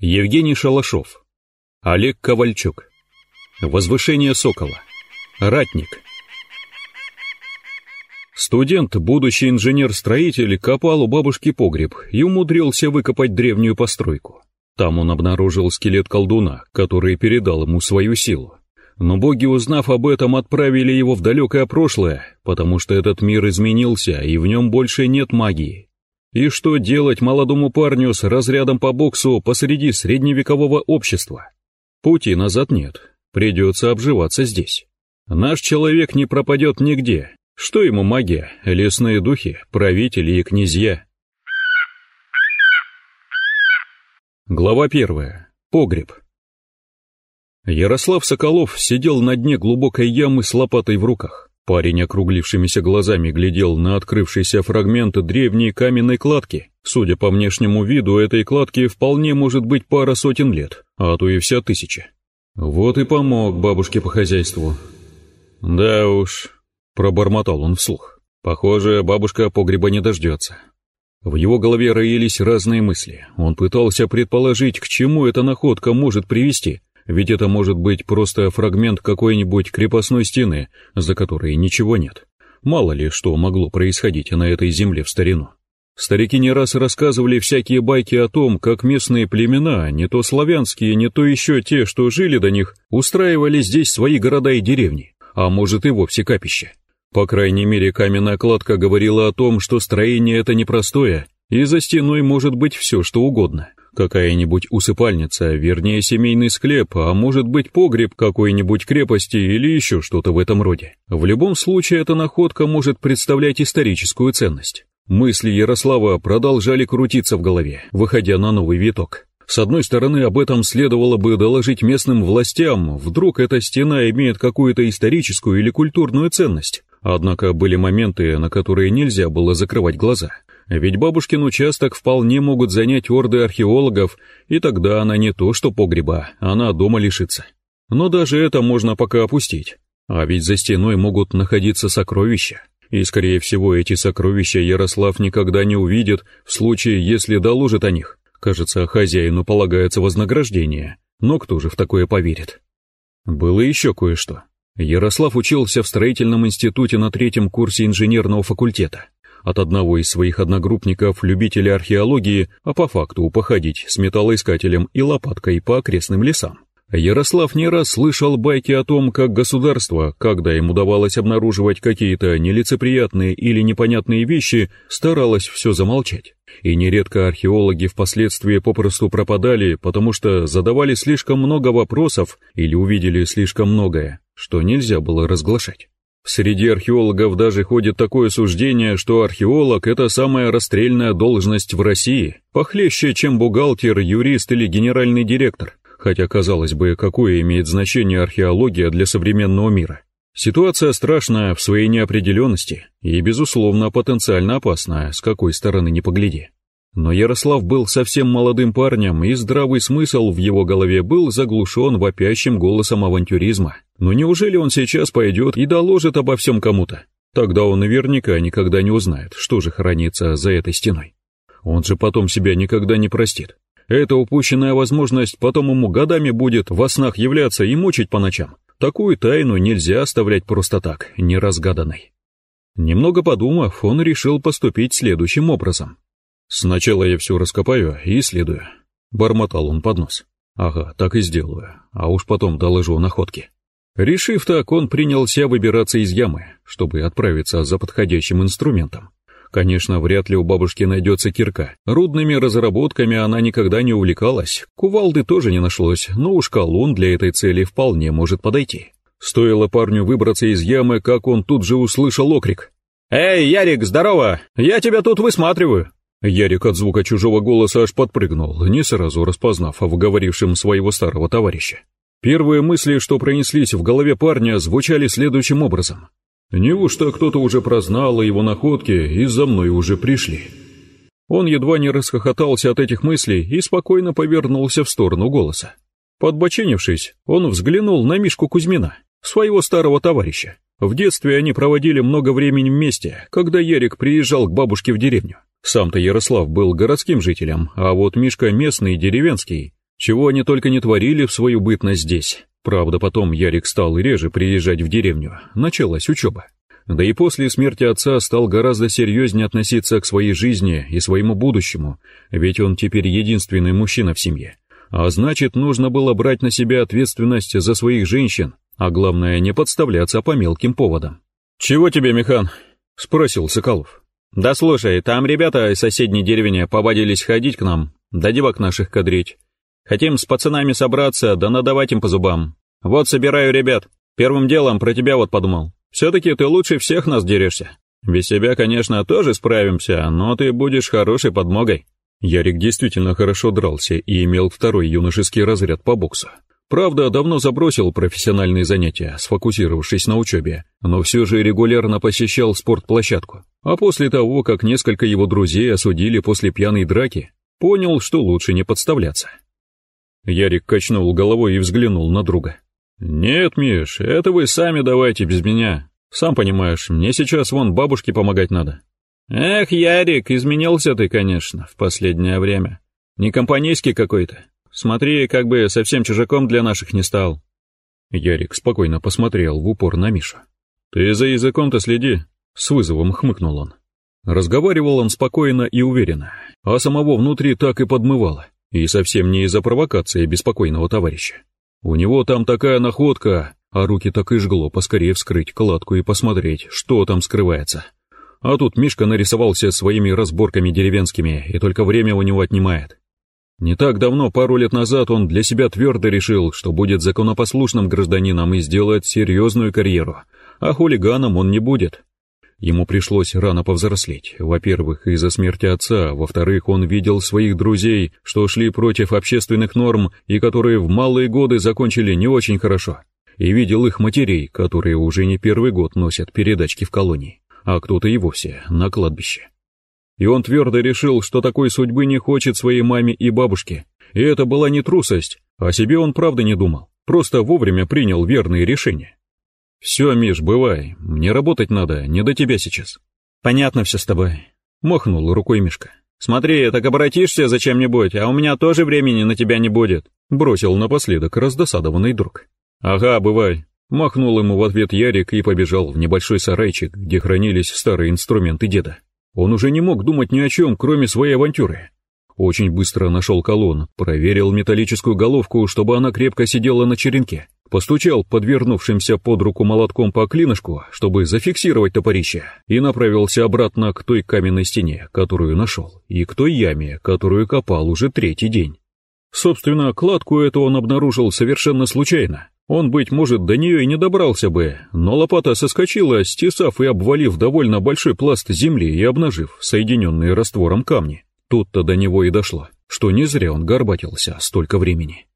Евгений Шалашов. Олег Ковальчук. Возвышение Сокола. Ратник. Студент, будущий инженер-строитель, копал у бабушки погреб и умудрился выкопать древнюю постройку. Там он обнаружил скелет колдуна, который передал ему свою силу. Но боги, узнав об этом, отправили его в далекое прошлое, потому что этот мир изменился, и в нем больше нет магии. И что делать молодому парню с разрядом по боксу посреди средневекового общества? Пути назад нет, придется обживаться здесь. Наш человек не пропадет нигде, что ему магия, лесные духи, правители и князья? Глава первая. Погреб. Ярослав Соколов сидел на дне глубокой ямы с лопатой в руках. Парень округлившимися глазами глядел на открывшийся фрагмент древней каменной кладки. Судя по внешнему виду, этой кладки вполне может быть пара сотен лет, а то и вся тысяча. Вот и помог бабушке по хозяйству. Да уж, Пробормотал он вслух. Похоже, бабушка погреба не дождется. В его голове роились разные мысли. Он пытался предположить, к чему эта находка может привести, ведь это может быть просто фрагмент какой-нибудь крепостной стены, за которой ничего нет. Мало ли что могло происходить на этой земле в старину. Старики не раз рассказывали всякие байки о том, как местные племена, не то славянские, не то еще те, что жили до них, устраивали здесь свои города и деревни, а может и вовсе капища. По крайней мере, каменная кладка говорила о том, что строение это непростое, и за стеной может быть все, что угодно. Какая-нибудь усыпальница, вернее семейный склеп, а может быть погреб какой-нибудь крепости или еще что-то в этом роде. В любом случае, эта находка может представлять историческую ценность. Мысли Ярослава продолжали крутиться в голове, выходя на новый виток. С одной стороны, об этом следовало бы доложить местным властям, вдруг эта стена имеет какую-то историческую или культурную ценность. Однако были моменты, на которые нельзя было закрывать глаза. Ведь бабушкин участок вполне могут занять орды археологов, и тогда она не то что погреба, она дома лишится. Но даже это можно пока опустить. А ведь за стеной могут находиться сокровища. И, скорее всего, эти сокровища Ярослав никогда не увидит в случае, если доложит о них. Кажется, хозяину полагается вознаграждение. Но кто же в такое поверит? Было еще кое-что. Ярослав учился в строительном институте на третьем курсе инженерного факультета. От одного из своих одногруппников, любителя археологии, а по факту походить с металлоискателем и лопаткой по окрестным лесам. Ярослав не раз слышал байки о том, как государство, когда им удавалось обнаруживать какие-то нелицеприятные или непонятные вещи, старалось все замолчать. И нередко археологи впоследствии попросту пропадали, потому что задавали слишком много вопросов или увидели слишком многое что нельзя было разглашать. Среди археологов даже ходит такое суждение, что археолог – это самая расстрельная должность в России, похлеще, чем бухгалтер, юрист или генеральный директор, хотя, казалось бы, какое имеет значение археология для современного мира. Ситуация страшная в своей неопределенности и, безусловно, потенциально опасная, с какой стороны не погляди. Но Ярослав был совсем молодым парнем, и здравый смысл в его голове был заглушен вопящим голосом авантюризма. Но неужели он сейчас пойдет и доложит обо всем кому-то? Тогда он наверняка никогда не узнает, что же хранится за этой стеной. Он же потом себя никогда не простит. Эта упущенная возможность потом ему годами будет во снах являться и мучить по ночам. Такую тайну нельзя оставлять просто так, неразгаданной. Немного подумав, он решил поступить следующим образом. «Сначала я все раскопаю и исследую», — бормотал он под нос. «Ага, так и сделаю, а уж потом доложу о находке». Решив так, он принялся выбираться из ямы, чтобы отправиться за подходящим инструментом. Конечно, вряд ли у бабушки найдется кирка. Рудными разработками она никогда не увлекалась, кувалды тоже не нашлось, но уж колун для этой цели вполне может подойти. Стоило парню выбраться из ямы, как он тут же услышал окрик. «Эй, Ярик, здорово! Я тебя тут высматриваю!» Ярик от звука чужого голоса аж подпрыгнул, не сразу распознав в говорившем своего старого товарища. Первые мысли, что пронеслись в голове парня, звучали следующим образом. «Неужто кто-то уже прознал о его находке и за мной уже пришли?» Он едва не расхохотался от этих мыслей и спокойно повернулся в сторону голоса. Подбоченившись, он взглянул на Мишку Кузьмина, своего старого товарища. В детстве они проводили много времени вместе, когда Ярик приезжал к бабушке в деревню. Сам-то Ярослав был городским жителем, а вот Мишка местный, деревенский. Чего они только не творили в свою бытность здесь. Правда, потом Ярик стал реже приезжать в деревню, началась учеба. Да и после смерти отца стал гораздо серьезнее относиться к своей жизни и своему будущему, ведь он теперь единственный мужчина в семье. А значит, нужно было брать на себя ответственность за своих женщин, а главное, не подставляться по мелким поводам. «Чего тебе, Михан?» — спросил Соколов. «Да слушай, там ребята из соседней деревни повадились ходить к нам, да девок наших кадрить. Хотим с пацанами собраться, да надавать им по зубам. Вот собираю ребят. Первым делом про тебя вот подумал. Все-таки ты лучше всех нас дерешься. Без себя, конечно, тоже справимся, но ты будешь хорошей подмогой». Ярик действительно хорошо дрался и имел второй юношеский разряд по боксу. Правда, давно забросил профессиональные занятия, сфокусировавшись на учебе, но все же регулярно посещал спортплощадку. А после того, как несколько его друзей осудили после пьяной драки, понял, что лучше не подставляться. Ярик качнул головой и взглянул на друга. «Нет, Миш, это вы сами давайте без меня. Сам понимаешь, мне сейчас вон бабушке помогать надо». «Эх, Ярик, изменился ты, конечно, в последнее время. Не компанейский какой-то. Смотри, как бы совсем чужаком для наших не стал». Ярик спокойно посмотрел в упор на Мишу. «Ты за языком-то следи», — с вызовом хмыкнул он. Разговаривал он спокойно и уверенно, а самого внутри так и подмывало, и совсем не из-за провокации беспокойного товарища. У него там такая находка, а руки так и жгло поскорее вскрыть кладку и посмотреть, что там скрывается. А тут Мишка нарисовался своими разборками деревенскими, и только время у него отнимает. Не так давно, пару лет назад, он для себя твердо решил, что будет законопослушным гражданином и сделает серьезную карьеру, а хулиганом он не будет. Ему пришлось рано повзрослеть. Во-первых, из-за смерти отца, во-вторых, он видел своих друзей, что шли против общественных норм и которые в малые годы закончили не очень хорошо. И видел их матерей, которые уже не первый год носят передачки в колонии, а кто-то и вовсе на кладбище. И он твердо решил, что такой судьбы не хочет своей маме и бабушке. И это была не трусость, о себе он правда не думал, просто вовремя принял верные решения. «Все, Миш, бывай, мне работать надо, не до тебя сейчас». «Понятно все с тобой», — махнул рукой Мишка. «Смотри, так обратишься зачем-нибудь, а у меня тоже времени на тебя не будет», — бросил напоследок раздосадованный друг. «Ага, бывай», — махнул ему в ответ Ярик и побежал в небольшой сарайчик, где хранились старые инструменты деда. Он уже не мог думать ни о чем, кроме своей авантюры. Очень быстро нашел колонн, проверил металлическую головку, чтобы она крепко сидела на черенке постучал подвернувшимся под руку молотком по клинышку, чтобы зафиксировать топорище, и направился обратно к той каменной стене, которую нашел, и к той яме, которую копал уже третий день. Собственно, кладку эту он обнаружил совершенно случайно. Он, быть может, до нее и не добрался бы, но лопата соскочила, стесав и обвалив довольно большой пласт земли и обнажив соединенные раствором камни. Тут-то до него и дошло, что не зря он горбатился столько времени.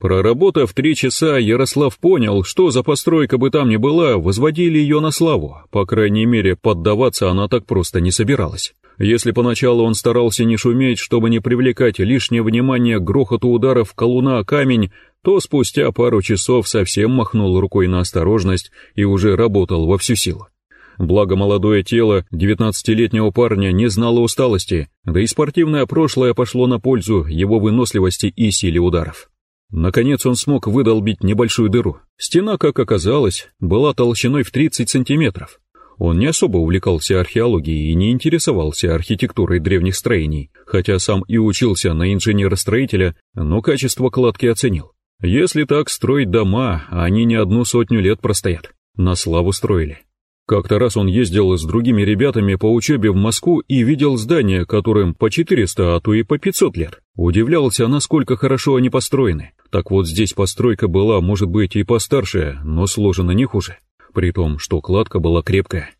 Проработав три часа, Ярослав понял, что за постройка бы там ни была, возводили ее на славу. По крайней мере, поддаваться она так просто не собиралась. Если поначалу он старался не шуметь, чтобы не привлекать лишнее внимание к грохоту ударов колуна о камень, то спустя пару часов совсем махнул рукой на осторожность и уже работал во всю силу. Благо молодое тело девятнадцатилетнего парня не знало усталости, да и спортивное прошлое пошло на пользу его выносливости и силе ударов. Наконец он смог выдолбить небольшую дыру. Стена, как оказалось, была толщиной в 30 сантиметров. Он не особо увлекался археологией и не интересовался архитектурой древних строений, хотя сам и учился на инженера-строителя, но качество кладки оценил. Если так строить дома, они не одну сотню лет простоят. На славу строили. Как-то раз он ездил с другими ребятами по учебе в Москву и видел здания, которым по 400, а то и по 500 лет. Удивлялся, насколько хорошо они построены. Так вот здесь постройка была, может быть, и постарше, но сложена не хуже. При том, что кладка была крепкая.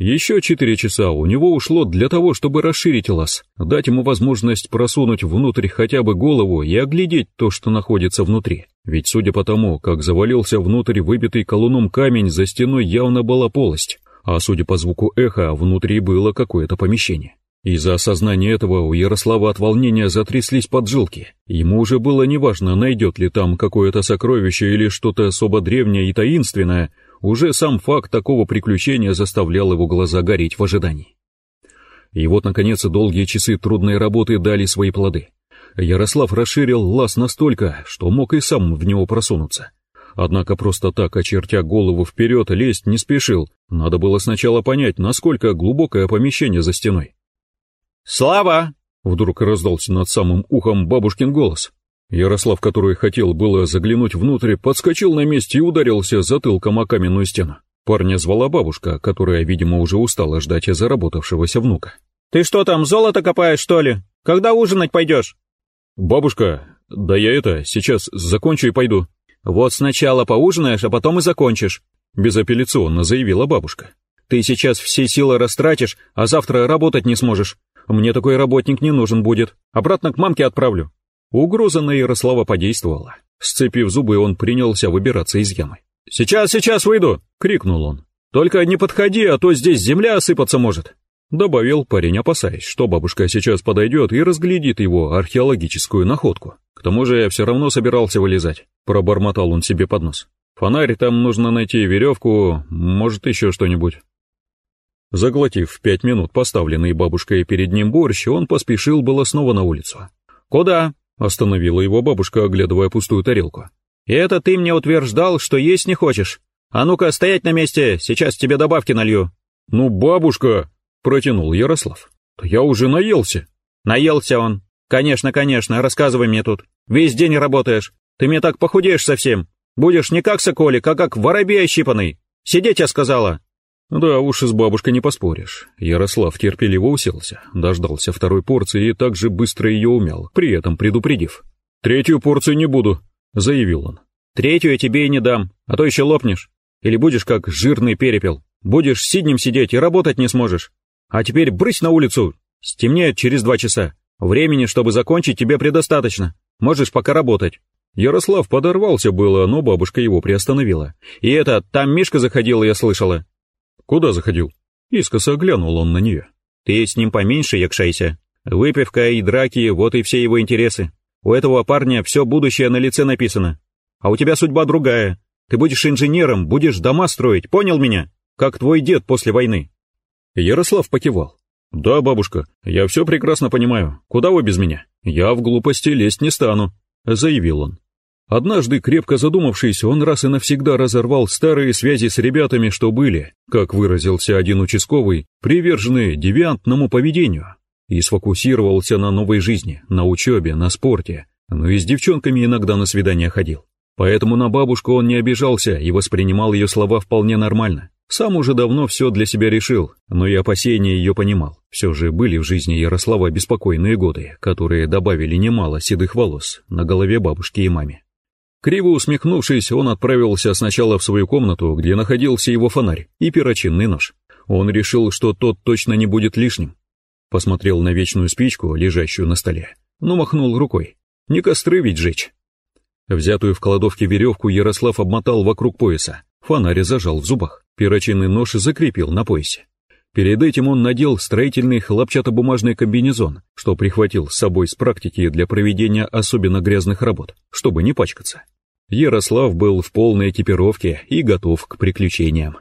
Еще четыре часа у него ушло для того, чтобы расширить лаз, дать ему возможность просунуть внутрь хотя бы голову и оглядеть то, что находится внутри. Ведь судя по тому, как завалился внутрь выбитый колуном камень, за стеной явно была полость, а судя по звуку эха, внутри было какое-то помещение. Из-за осознания этого у Ярослава от волнения затряслись поджилки. Ему уже было неважно, найдет ли там какое-то сокровище или что-то особо древнее и таинственное, уже сам факт такого приключения заставлял его глаза гореть в ожидании. И вот, наконец, долгие часы трудной работы дали свои плоды. Ярослав расширил лаз настолько, что мог и сам в него просунуться. Однако просто так, очертя голову вперед, лезть не спешил. Надо было сначала понять, насколько глубокое помещение за стеной. «Слава!» — вдруг раздался над самым ухом бабушкин голос. Ярослав, который хотел было заглянуть внутрь, подскочил на месте и ударился затылком о каменную стену. Парня звала бабушка, которая, видимо, уже устала ждать заработавшегося внука. «Ты что там, золото копаешь, что ли? Когда ужинать пойдешь?» «Бабушка, да я это, сейчас закончу и пойду». «Вот сначала поужинаешь, а потом и закончишь», — безапелляционно заявила бабушка. «Ты сейчас все силы растратишь, а завтра работать не сможешь. Мне такой работник не нужен будет. Обратно к мамке отправлю». Угроза на Ярослава подействовала. Сцепив зубы, он принялся выбираться из ямы. «Сейчас, сейчас выйду!» — крикнул он. «Только не подходи, а то здесь земля осыпаться может!» Добавил парень, опасаясь, что бабушка сейчас подойдет и разглядит его археологическую находку. К тому же я все равно собирался вылезать. Пробормотал он себе под нос. Фонарь, там нужно найти веревку, может еще что-нибудь. Заглотив пять минут поставленный бабушкой перед ним борщ, он поспешил было снова на улицу. «Куда?» — остановила его бабушка, оглядывая пустую тарелку. «И это ты мне утверждал, что есть не хочешь? А ну-ка, стоять на месте, сейчас тебе добавки налью». «Ну, бабушка!» — протянул Ярослав. «Я уже наелся». «Наелся он. Конечно, конечно, рассказывай мне тут. Весь день работаешь. Ты мне так похудеешь совсем. Будешь не как соколик, а как воробей ощипанный. Сидеть, я сказала». Да уж, с бабушкой не поспоришь. Ярослав терпеливо уселся, дождался второй порции и также быстро ее умял, при этом предупредив. «Третью порцию не буду», — заявил он. «Третью я тебе и не дам, а то еще лопнешь. Или будешь как жирный перепел. Будешь сиднем сидеть и работать не сможешь. А теперь брысь на улицу. Стемнеет через два часа. Времени, чтобы закончить, тебе предостаточно. Можешь пока работать». Ярослав подорвался было, но бабушка его приостановила. «И это, там Мишка заходил, я слышала». «Куда заходил?» Искоса глянул он на нее. «Ты с ним поменьше якшайся. Выпивка и драки — вот и все его интересы. У этого парня все будущее на лице написано. А у тебя судьба другая. Ты будешь инженером, будешь дома строить, понял меня? Как твой дед после войны». Ярослав покивал. «Да, бабушка, я все прекрасно понимаю. Куда вы без меня? Я в глупости лезть не стану», — заявил он. Однажды, крепко задумавшись, он раз и навсегда разорвал старые связи с ребятами, что были, как выразился один участковый, приверженные девиантному поведению, и сфокусировался на новой жизни, на учебе, на спорте, но и с девчонками иногда на свидания ходил. Поэтому на бабушку он не обижался и воспринимал ее слова вполне нормально. Сам уже давно все для себя решил, но и опасения ее понимал. Все же были в жизни Ярослава беспокойные годы, которые добавили немало седых волос на голове бабушки и маме. Криво усмехнувшись, он отправился сначала в свою комнату, где находился его фонарь и перочинный нож. Он решил, что тот точно не будет лишним. Посмотрел на вечную спичку, лежащую на столе, но махнул рукой. Не костры ведь жечь. Взятую в кладовке веревку Ярослав обмотал вокруг пояса. Фонарь зажал в зубах. Перочинный нож закрепил на поясе. Перед этим он надел строительный хлопчатобумажный комбинезон, что прихватил с собой с практики для проведения особенно грязных работ, чтобы не пачкаться. Ярослав был в полной экипировке и готов к приключениям.